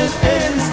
it ends.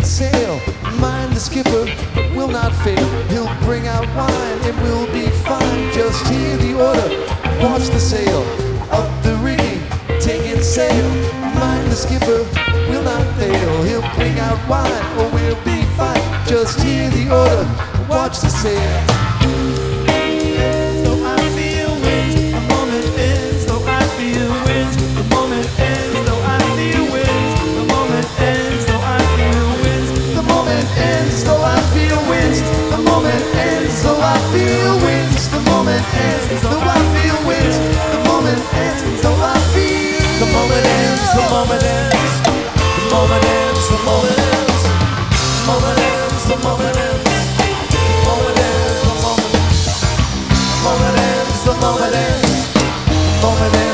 can't sail. Mind the skipper will not fail. He'll bring out wine, it will be fine. Just hear the order, watch the sail. Up the rigging, taking sail. Mind the skipper will not fail. He'll bring out wine, or we'll be fine. Just hear the order, watch the sail. Moment ends. The moment ends. The moment ends, the moment ends. The moment ends, the moment ends. The moment ends, the moment ends. The moment ends, the moment ends. The moment ends, the moment ends. The moment ends,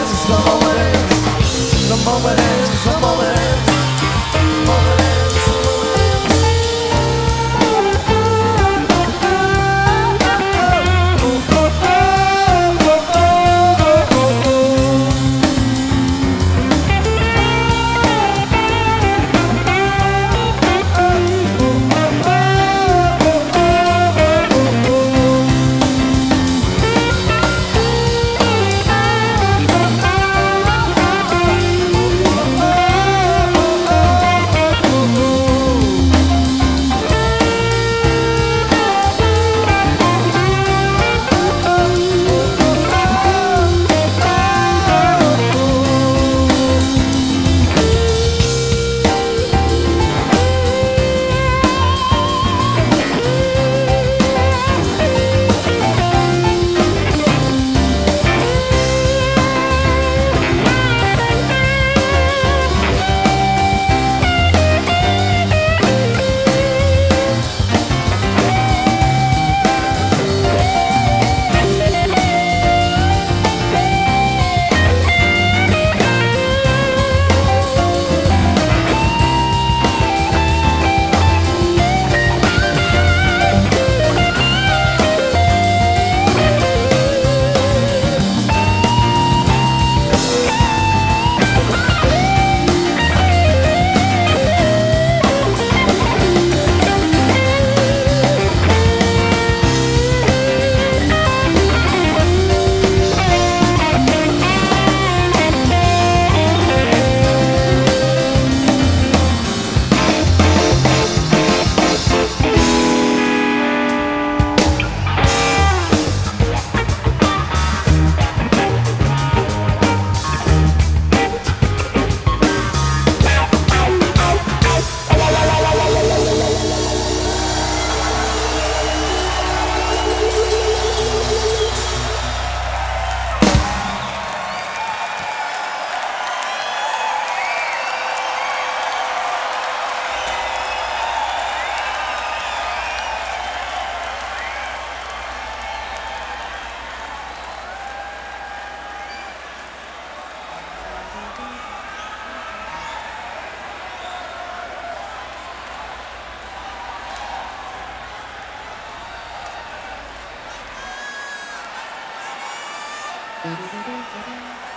ハハハハ。